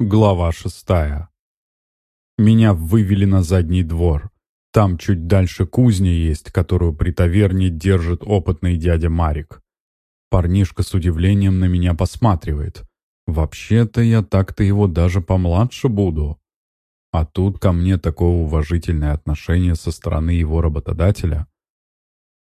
Глава шестая. Меня вывели на задний двор. Там чуть дальше кузня есть, которую при таверне держит опытный дядя Марик. Парнишка с удивлением на меня посматривает. Вообще-то я так-то его даже помладше буду. А тут ко мне такое уважительное отношение со стороны его работодателя.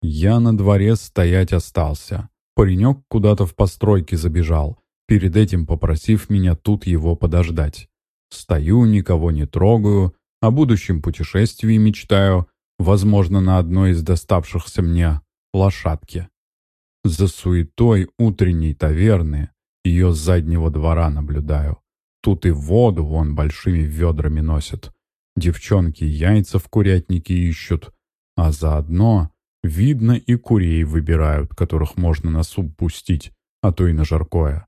Я на дворе стоять остался. Паренек куда-то в постройке забежал перед этим попросив меня тут его подождать. Стою, никого не трогаю, о будущем путешествии мечтаю, возможно, на одной из доставшихся мне лошадки. За суетой утренней таверны ее с заднего двора наблюдаю. Тут и воду вон большими ведрами носят. Девчонки яйца в курятнике ищут, а заодно, видно, и курей выбирают, которых можно на суп пустить, а то и на жаркое.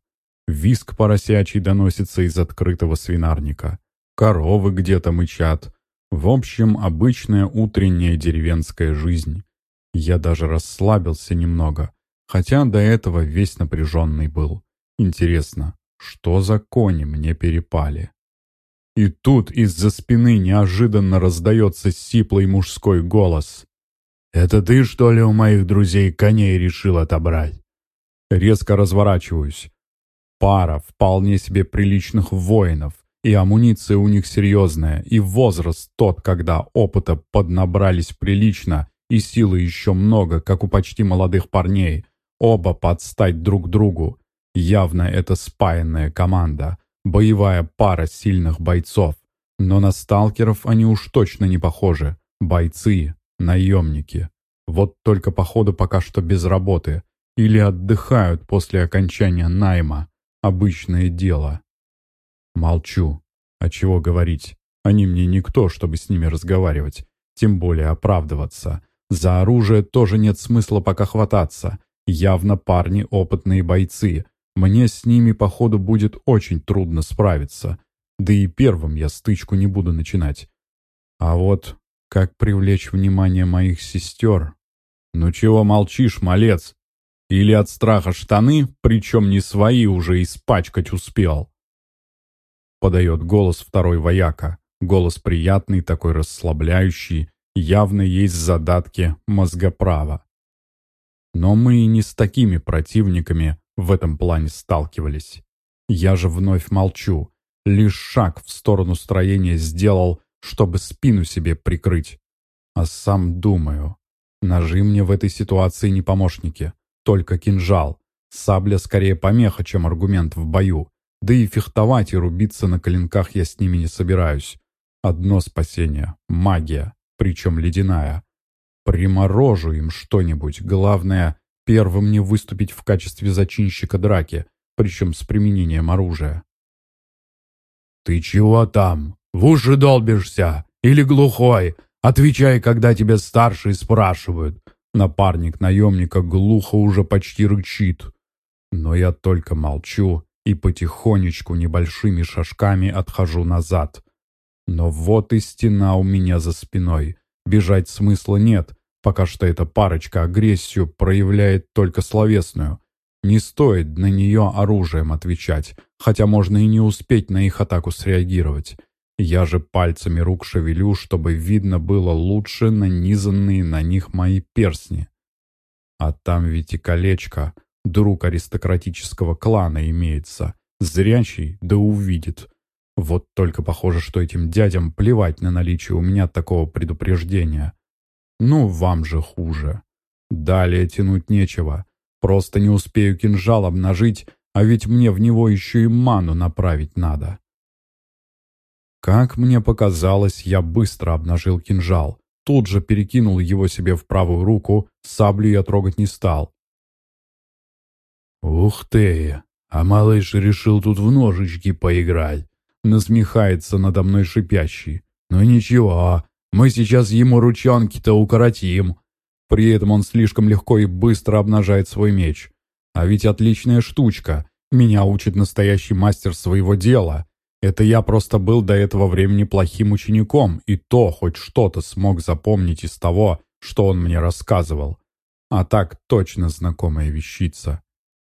Виск поросячий доносится из открытого свинарника. Коровы где-то мычат. В общем, обычная утренняя деревенская жизнь. Я даже расслабился немного, хотя до этого весь напряженный был. Интересно, что за кони мне перепали? И тут из-за спины неожиданно раздается сиплый мужской голос. «Это ты, что ли, у моих друзей коней решил отобрать?» Резко разворачиваюсь. Пара вполне себе приличных воинов, и амуниция у них серьезная, и возраст тот, когда опыта поднабрались прилично, и силы еще много, как у почти молодых парней. Оба подстать друг другу. Явно это спаянная команда, боевая пара сильных бойцов. Но на сталкеров они уж точно не похожи. Бойцы, наемники. Вот только походу пока что без работы. Или отдыхают после окончания найма. Обычное дело. Молчу. А чего говорить? Они мне никто, чтобы с ними разговаривать. Тем более оправдываться. За оружие тоже нет смысла пока хвататься. Явно парни опытные бойцы. Мне с ними, походу, будет очень трудно справиться. Да и первым я стычку не буду начинать. А вот как привлечь внимание моих сестер? «Ну чего молчишь, малец?» Или от страха штаны, причем не свои уже испачкать успел. Подает голос второй вояка. Голос приятный, такой расслабляющий. Явно есть задатки мозгоправа. Но мы и не с такими противниками в этом плане сталкивались. Я же вновь молчу. Лишь шаг в сторону строения сделал, чтобы спину себе прикрыть. А сам думаю, ножи мне в этой ситуации не помощники только кинжал. Сабля скорее помеха, чем аргумент в бою. Да и фехтовать и рубиться на коленках я с ними не собираюсь. Одно спасение — магия, причем ледяная. Приморожу им что-нибудь. Главное, первым не выступить в качестве зачинщика драки, причем с применением оружия. «Ты чего там? В уши долбишься? Или глухой? Отвечай, когда тебя старшие спрашивают. Напарник наемника глухо уже почти рычит. Но я только молчу и потихонечку небольшими шажками отхожу назад. Но вот и стена у меня за спиной. Бежать смысла нет, пока что эта парочка агрессию проявляет только словесную. Не стоит на нее оружием отвечать, хотя можно и не успеть на их атаку среагировать. Я же пальцами рук шевелю, чтобы видно было лучше нанизанные на них мои перстни. А там ведь и колечко, друг аристократического клана имеется. Зрячий, да увидит. Вот только похоже, что этим дядям плевать на наличие у меня такого предупреждения. Ну, вам же хуже. Далее тянуть нечего. Просто не успею кинжал обнажить, а ведь мне в него еще и ману направить надо. Как мне показалось, я быстро обнажил кинжал. Тут же перекинул его себе в правую руку, саблю я трогать не стал. «Ух ты! А малыш решил тут в ножички поиграть!» Насмехается надо мной шипящий. «Ну ничего, мы сейчас ему ручонки-то укоротим!» При этом он слишком легко и быстро обнажает свой меч. А ведь отличная штучка. Меня учит настоящий мастер своего дела. Это я просто был до этого времени плохим учеником, и то хоть что-то смог запомнить из того, что он мне рассказывал. А так точно знакомая вещица.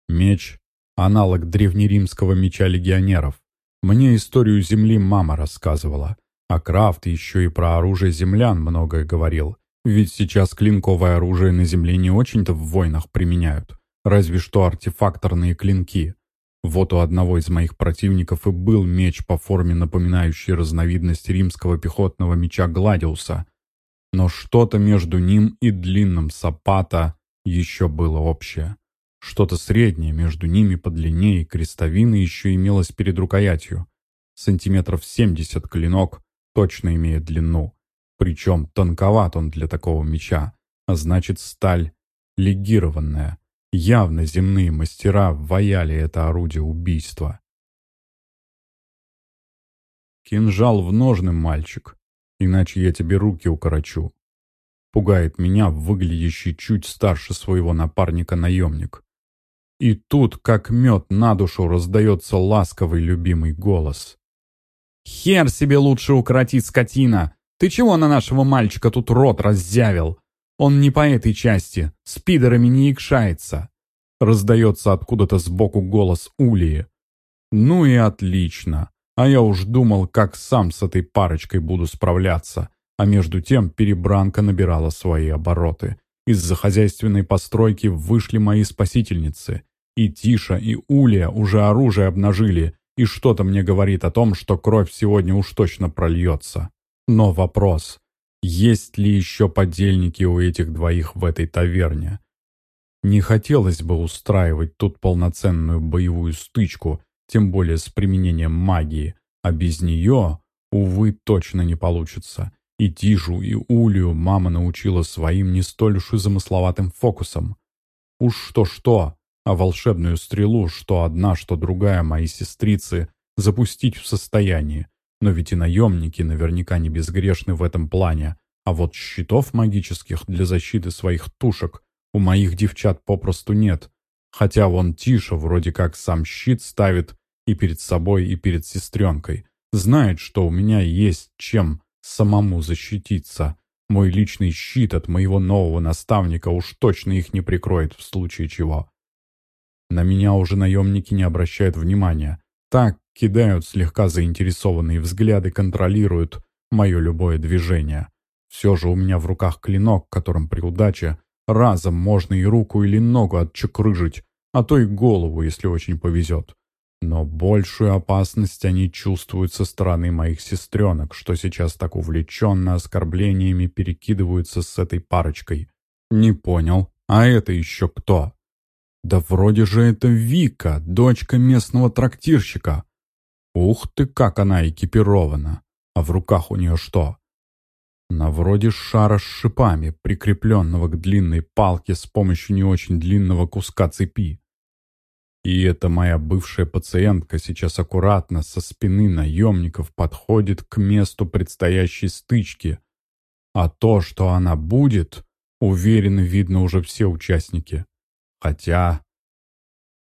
Меч — аналог древнеримского меча легионеров. Мне историю Земли мама рассказывала. А Крафт еще и про оружие землян многое говорил. Ведь сейчас клинковое оружие на Земле не очень-то в войнах применяют. Разве что артефакторные клинки. Вот у одного из моих противников и был меч по форме, напоминающий разновидность римского пехотного меча Гладиуса. Но что-то между ним и длинным сапата еще было общее. Что-то среднее между ними по длине и крестовины еще имелось перед рукоятью. Сантиметров 70 клинок точно имеет длину. Причем тонковат он для такого меча, а значит сталь легированная. Явно земные мастера ваяли это орудие убийства. Кинжал в ножны, мальчик, иначе я тебе руки укорочу. Пугает меня выглядящий чуть старше своего напарника наемник. И тут, как мед на душу, раздается ласковый любимый голос. «Хер себе лучше укоротить, скотина! Ты чего на нашего мальчика тут рот раззявил? Он не по этой части, с пидорами не икшается!» Раздается откуда-то сбоку голос Улии. «Ну и отлично! А я уж думал, как сам с этой парочкой буду справляться!» А между тем перебранка набирала свои обороты. Из-за хозяйственной постройки вышли мои спасительницы. И Тиша, и Улия уже оружие обнажили, и что-то мне говорит о том, что кровь сегодня уж точно прольется. Но вопрос, есть ли еще подельники у этих двоих в этой таверне? Не хотелось бы устраивать тут полноценную боевую стычку, тем более с применением магии, а без нее, увы, точно не получится. И Тишу, и Улию мама научила своим не столь уж и замысловатым фокусом. Уж что-что, а волшебную стрелу, что одна, что другая мои сестрицы, запустить в состоянии. Но ведь и наемники наверняка не безгрешны в этом плане. А вот щитов магических для защиты своих тушек у моих девчат попросту нет. Хотя вон Тиша вроде как сам щит ставит и перед собой, и перед сестренкой. Знает, что у меня есть чем самому защититься. Мой личный щит от моего нового наставника уж точно их не прикроет в случае чего. На меня уже наемники не обращают внимания. Так кидают слегка заинтересованные взгляды, контролируют мое любое движение. Все же у меня в руках клинок, которым при удаче разом можно и руку или ногу отчекрыжить, а то и голову, если очень повезет. Но большую опасность они чувствуют со стороны моих сестренок, что сейчас так увлеченно оскорблениями перекидываются с этой парочкой. Не понял, а это еще кто? Да вроде же это Вика, дочка местного трактирщика. Ух ты, как она экипирована. А в руках у нее что? На вроде шара с шипами, прикрепленного к длинной палке с помощью не очень длинного куска цепи. И эта моя бывшая пациентка сейчас аккуратно со спины наемников подходит к месту предстоящей стычки. А то, что она будет, уверенно видно уже все участники. Хотя...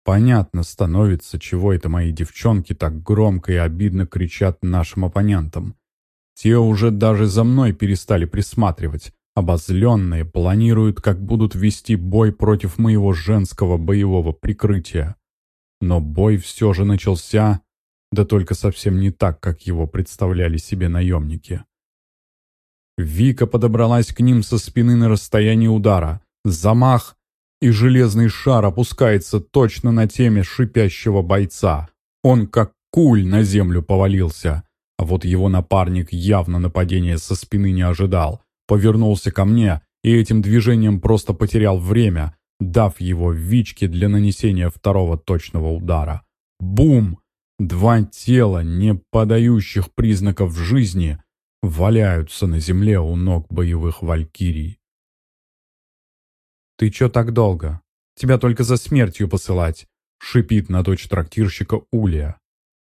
Понятно становится, чего это мои девчонки так громко и обидно кричат нашим оппонентам. Те уже даже за мной перестали присматривать. Обозленные планируют, как будут вести бой против моего женского боевого прикрытия. Но бой все же начался, да только совсем не так, как его представляли себе наемники. Вика подобралась к ним со спины на расстоянии удара. Замах, и железный шар опускается точно на теме шипящего бойца. Он как куль на землю повалился. А вот его напарник явно нападения со спины не ожидал. Повернулся ко мне и этим движением просто потерял время, дав его Вичке для нанесения второго точного удара. Бум! Два тела, не подающих признаков жизни, валяются на земле у ног боевых валькирий. «Ты чё так долго? Тебя только за смертью посылать!» — шипит на дочь трактирщика Улья.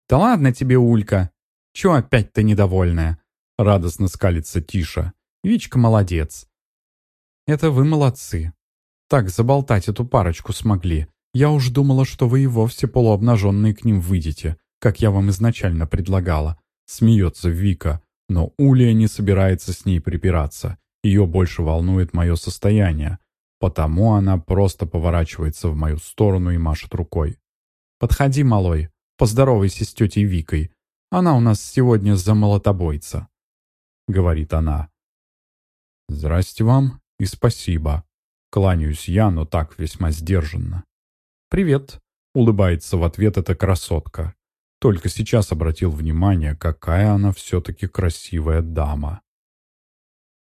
«Да ладно тебе, Улька! Чё опять-то недовольная?» — радостно скалится Тиша. «Вичка молодец!» «Это вы молодцы. Так заболтать эту парочку смогли. Я уж думала, что вы и вовсе полуобнаженные к ним выйдете, как я вам изначально предлагала». Смеется Вика, но Улья не собирается с ней припираться. Ее больше волнует мое состояние. Потому она просто поворачивается в мою сторону и машет рукой. «Подходи, малой, Поздоровайся с тетей Викой. Она у нас сегодня за молотобойца», — говорит она. «Здрасте вам и спасибо», — кланяюсь я, но так весьма сдержанно. «Привет», — улыбается в ответ эта красотка. Только сейчас обратил внимание, какая она все-таки красивая дама.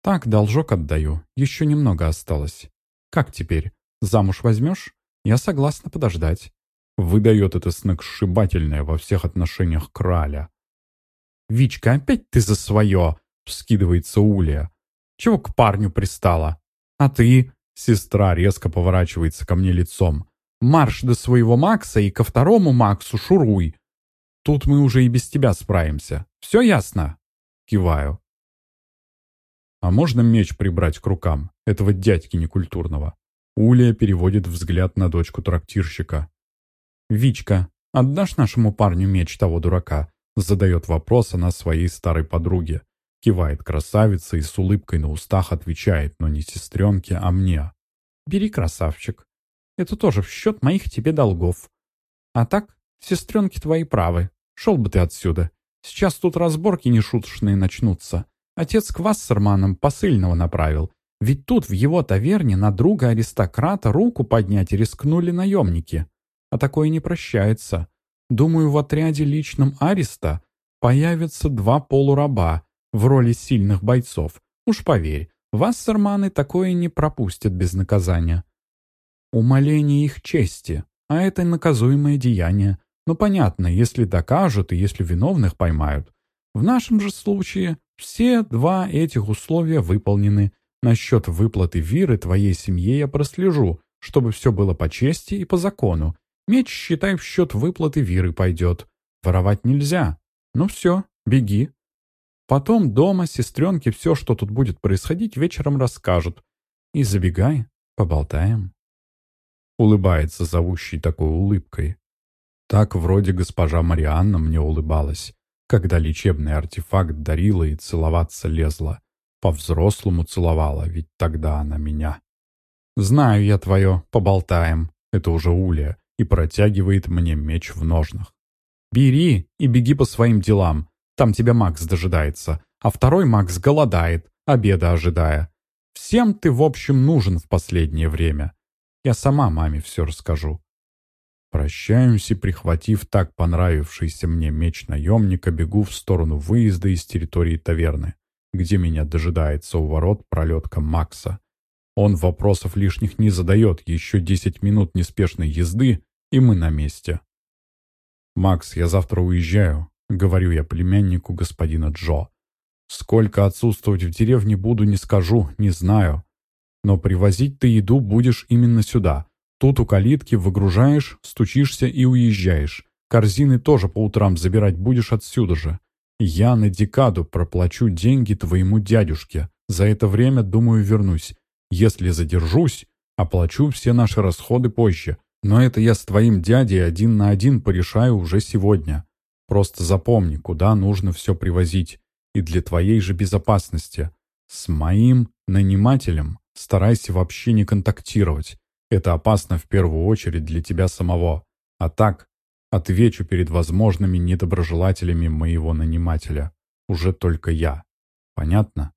«Так, должок отдаю. Еще немного осталось. Как теперь? Замуж возьмешь? Я согласна подождать». Выдает это сногсшибательное во всех отношениях краля. «Вичка, опять ты за свое!» — вскидывается Улья. «Чего к парню пристала? А ты?» — сестра резко поворачивается ко мне лицом. «Марш до своего Макса и ко второму Максу шуруй. Тут мы уже и без тебя справимся. Все ясно?» Киваю. «А можно меч прибрать к рукам, этого дядьки некультурного?» Улия переводит взгляд на дочку трактирщика. «Вичка, отдашь нашему парню меч того дурака?» Задает вопрос она своей старой подруге. Кивает красавица и с улыбкой на устах отвечает, но не сестренке, а мне. «Бери, красавчик. Это тоже в счет моих тебе долгов. А так, сестренки твои правы. Шел бы ты отсюда. Сейчас тут разборки нешуточные начнутся. Отец к Вассерманам посыльного направил. Ведь тут в его таверне на друга аристократа руку поднять рискнули наемники. А такое не прощается. Думаю, в отряде личном Ариста появятся два полураба в роли сильных бойцов. Уж поверь, вассерманы такое не пропустят без наказания. Умоление их чести, а это наказуемое деяние. Но понятно, если докажут и если виновных поймают. В нашем же случае все два этих условия выполнены. Насчет выплаты виры твоей семье я прослежу, чтобы все было по чести и по закону, Меч, считай, в счет выплаты Виры пойдет. Воровать нельзя. Ну все, беги. Потом дома сестренке все, что тут будет происходить, вечером расскажут. И забегай, поболтаем. Улыбается зовущий такой улыбкой. Так вроде госпожа Марианна мне улыбалась, когда лечебный артефакт дарила и целоваться лезла. По-взрослому целовала, ведь тогда она меня. «Знаю я твое, поболтаем». Это уже Уля и протягивает мне меч в ножнах. «Бери и беги по своим делам. Там тебя Макс дожидается, а второй Макс голодает, обеда ожидая. Всем ты, в общем, нужен в последнее время. Я сама маме все расскажу». Прощаюсь и, прихватив так понравившийся мне меч наемника, бегу в сторону выезда из территории таверны, где меня дожидается у ворот пролетка Макса. Он вопросов лишних не задает, еще десять минут неспешной езды, и мы на месте. «Макс, я завтра уезжаю», — говорю я племяннику господина Джо. «Сколько отсутствовать в деревне буду, не скажу, не знаю. Но привозить ты еду будешь именно сюда. Тут у калитки выгружаешь, стучишься и уезжаешь. Корзины тоже по утрам забирать будешь отсюда же. Я на декаду проплачу деньги твоему дядюшке. За это время, думаю, вернусь. Если задержусь, оплачу все наши расходы позже. Но это я с твоим дядей один на один порешаю уже сегодня. Просто запомни, куда нужно все привозить. И для твоей же безопасности. С моим нанимателем старайся вообще не контактировать. Это опасно в первую очередь для тебя самого. А так, отвечу перед возможными недоброжелателями моего нанимателя. Уже только я. Понятно?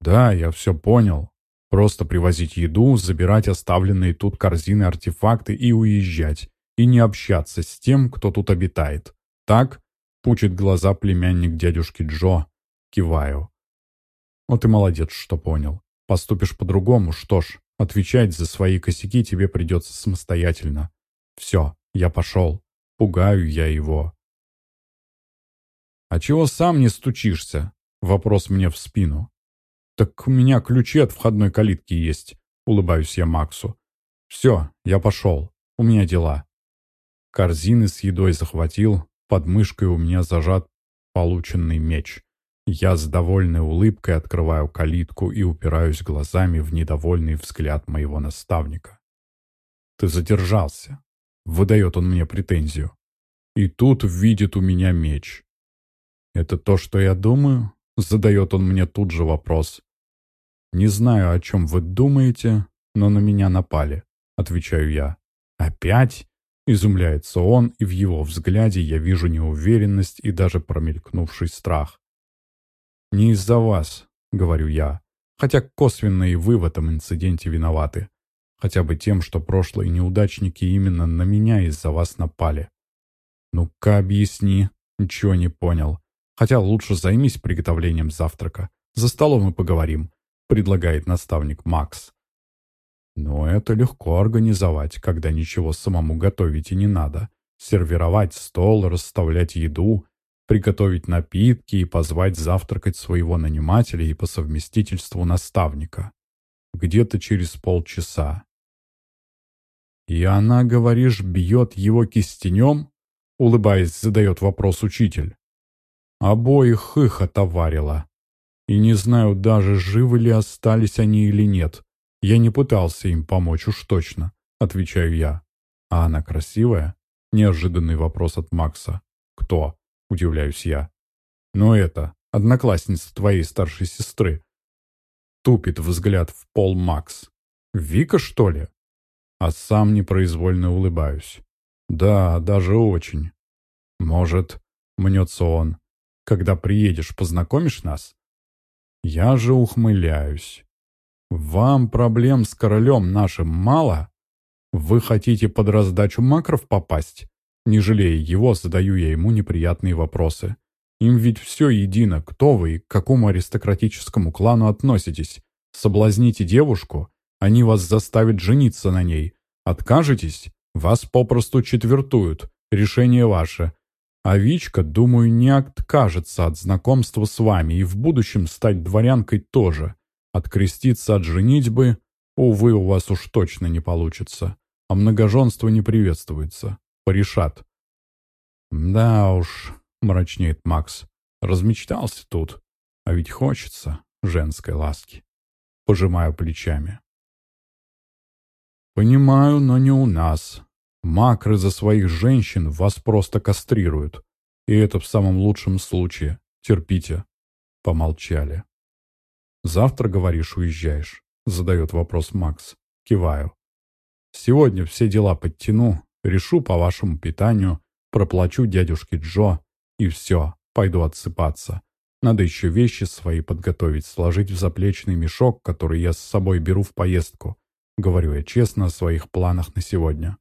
Да, я все понял. Просто привозить еду, забирать оставленные тут корзины артефакты и уезжать. И не общаться с тем, кто тут обитает. Так? Пучит глаза племянник дядюшки Джо. Киваю. Вот и молодец, что понял. Поступишь по-другому, что ж, отвечать за свои косяки тебе придется самостоятельно. Все, я пошел. Пугаю я его. «А чего сам не стучишься?» Вопрос мне в спину. «Так у меня ключи от входной калитки есть», — улыбаюсь я Максу. «Все, я пошел. У меня дела». Корзины с едой захватил, под мышкой у меня зажат полученный меч. Я с довольной улыбкой открываю калитку и упираюсь глазами в недовольный взгляд моего наставника. «Ты задержался», — выдает он мне претензию. И тут видит у меня меч. «Это то, что я думаю?» Задает он мне тут же вопрос. «Не знаю, о чем вы думаете, но на меня напали», — отвечаю я. «Опять?» Изумляется он, и в его взгляде я вижу неуверенность и даже промелькнувший страх. «Не из-за вас», — говорю я, хотя косвенно и вы в этом инциденте виноваты. Хотя бы тем, что прошлые неудачники именно на меня из-за вас напали. Ну-ка объясни, ничего не понял. Хотя лучше займись приготовлением завтрака. За столом мы поговорим, предлагает наставник Макс. Но это легко организовать, когда ничего самому готовить и не надо. Сервировать стол, расставлять еду, приготовить напитки и позвать завтракать своего нанимателя и по совместительству наставника. Где-то через полчаса. «И она, говоришь, бьет его кистенем?» Улыбаясь, задает вопрос учитель. Обоих их отоварила. И не знаю даже, живы ли остались они или нет. «Я не пытался им помочь, уж точно», — отвечаю я. «А она красивая?» — неожиданный вопрос от Макса. «Кто?» — удивляюсь я. «Ну это, одноклассница твоей старшей сестры». Тупит взгляд в пол Макс. «Вика, что ли?» А сам непроизвольно улыбаюсь. «Да, даже очень. Может, — мнется он, — когда приедешь, познакомишь нас?» Я же ухмыляюсь. «Вам проблем с королем нашим мало? Вы хотите под раздачу макров попасть?» Не жалея его, задаю я ему неприятные вопросы. Им ведь все едино, кто вы и к какому аристократическому клану относитесь. Соблазните девушку, они вас заставят жениться на ней. Откажетесь, вас попросту четвертуют, решение ваше. А Вичка, думаю, не откажется от знакомства с вами и в будущем стать дворянкой тоже. Откреститься от женитьбы, увы, у вас уж точно не получится. А многоженство не приветствуется. Порешат. Да уж, мрачнеет Макс. Размечтался тут. А ведь хочется женской ласки. Пожимаю плечами. Понимаю, но не у нас. Макры за своих женщин вас просто кастрируют. И это в самом лучшем случае. Терпите. Помолчали. «Завтра, говоришь, уезжаешь?» — задает вопрос Макс. Киваю. «Сегодня все дела подтяну, решу по вашему питанию, проплачу дядюшке Джо, и все, пойду отсыпаться. Надо еще вещи свои подготовить, сложить в заплечный мешок, который я с собой беру в поездку. Говорю я честно о своих планах на сегодня.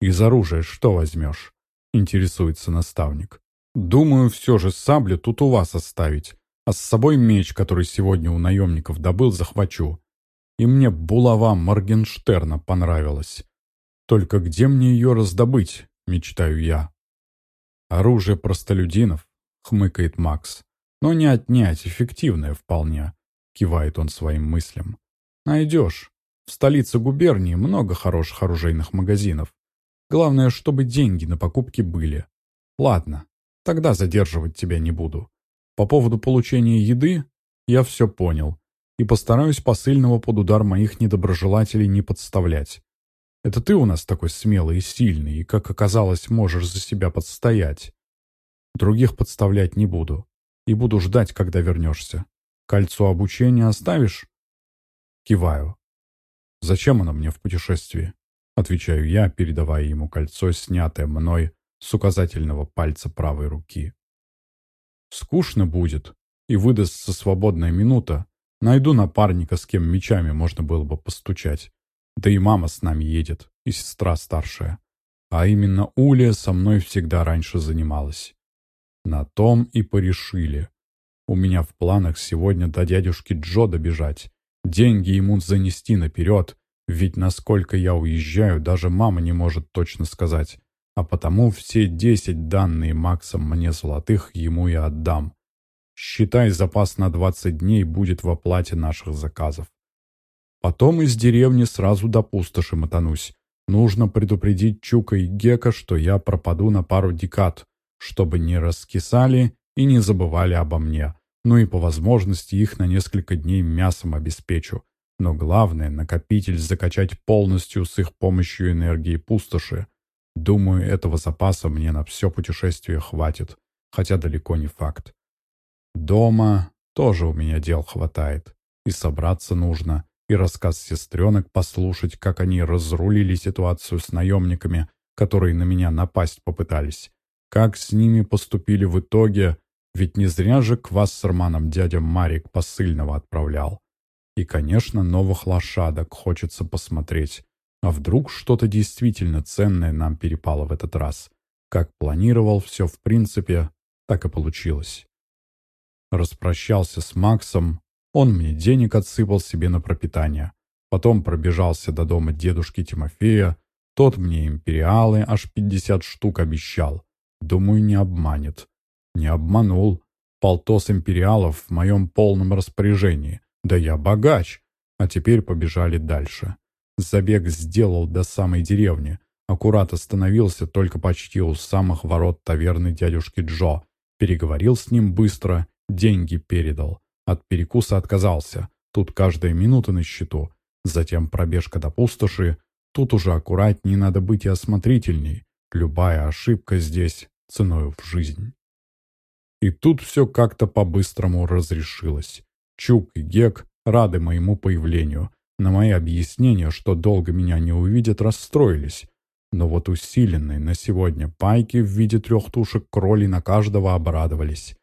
«Из оружия что возьмешь?» — интересуется наставник. «Думаю, все же саблю тут у вас оставить. А с собой меч, который сегодня у наемников добыл, захвачу. И мне булава Моргенштерна понравилась. Только где мне ее раздобыть, мечтаю я. Оружие простолюдинов, хмыкает Макс. Но не отнять, эффективное вполне, кивает он своим мыслям. Найдешь. В столице губернии много хороших оружейных магазинов. Главное, чтобы деньги на покупки были. Ладно, тогда задерживать тебя не буду. По поводу получения еды я все понял и постараюсь посыльного под удар моих недоброжелателей не подставлять. Это ты у нас такой смелый и сильный, и, как оказалось, можешь за себя подстоять. Других подставлять не буду. И буду ждать, когда вернешься. Кольцо обучения оставишь? Киваю. Зачем оно мне в путешествии? Отвечаю я, передавая ему кольцо, снятое мной с указательного пальца правой руки. Скучно будет, и выдастся свободная минута. Найду напарника, с кем мечами можно было бы постучать. Да и мама с нами едет, и сестра старшая. А именно Уля со мной всегда раньше занималась. На том и порешили. У меня в планах сегодня до дядюшки Джо добежать. Деньги ему занести наперед, ведь насколько я уезжаю, даже мама не может точно сказать а потому все десять данные Максом мне золотых ему и отдам. Считай, запас на двадцать дней будет в оплате наших заказов. Потом из деревни сразу до пустоши мотанусь. Нужно предупредить Чука и Гека, что я пропаду на пару декад, чтобы не раскисали и не забывали обо мне. Ну и по возможности их на несколько дней мясом обеспечу. Но главное, накопитель закачать полностью с их помощью энергии пустоши. Думаю, этого запаса мне на все путешествие хватит, хотя далеко не факт. Дома тоже у меня дел хватает. И собраться нужно, и рассказ сестренок послушать, как они разрулили ситуацию с наемниками, которые на меня напасть попытались. Как с ними поступили в итоге, ведь не зря же к Вассерманам дядя Марик посыльного отправлял. И, конечно, новых лошадок хочется посмотреть. А вдруг что-то действительно ценное нам перепало в этот раз? Как планировал, все в принципе так и получилось. Распрощался с Максом, он мне денег отсыпал себе на пропитание. Потом пробежался до дома дедушки Тимофея, тот мне империалы аж 50 штук обещал. Думаю, не обманет. Не обманул. Полтос империалов в моем полном распоряжении. Да я богач. А теперь побежали дальше. Забег сделал до самой деревни. Аккурат остановился только почти у самых ворот таверны дядюшки Джо. Переговорил с ним быстро, деньги передал. От перекуса отказался. Тут каждая минута на счету. Затем пробежка до пустоши. Тут уже аккуратнее надо быть и осмотрительней. Любая ошибка здесь ценою в жизнь. И тут все как-то по-быстрому разрешилось. Чук и Гек рады моему появлению. На мои объяснения, что долго меня не увидят, расстроились. Но вот усиленные на сегодня пайки в виде трех тушек кролей на каждого обрадовались.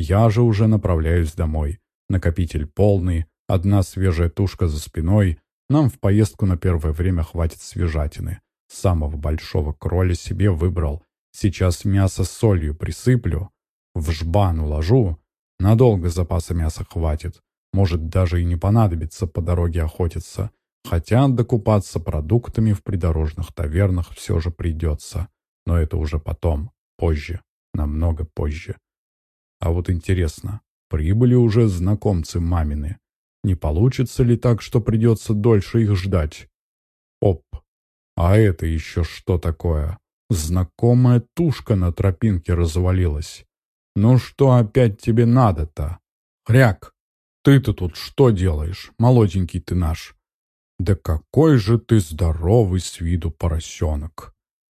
Я же уже направляюсь домой. Накопитель полный, одна свежая тушка за спиной. Нам в поездку на первое время хватит свежатины. Самого большого кроля себе выбрал. Сейчас мясо с солью присыплю, в жбан уложу. Надолго запаса мяса хватит. Может, даже и не понадобится по дороге охотиться. Хотя докупаться продуктами в придорожных тавернах все же придется. Но это уже потом, позже, намного позже. А вот интересно, прибыли уже знакомцы мамины. Не получится ли так, что придется дольше их ждать? Оп, а это еще что такое? Знакомая тушка на тропинке развалилась. Ну что опять тебе надо-то? Хряк, ты-то тут что делаешь, молоденький ты наш? Да какой же ты здоровый с виду поросенок!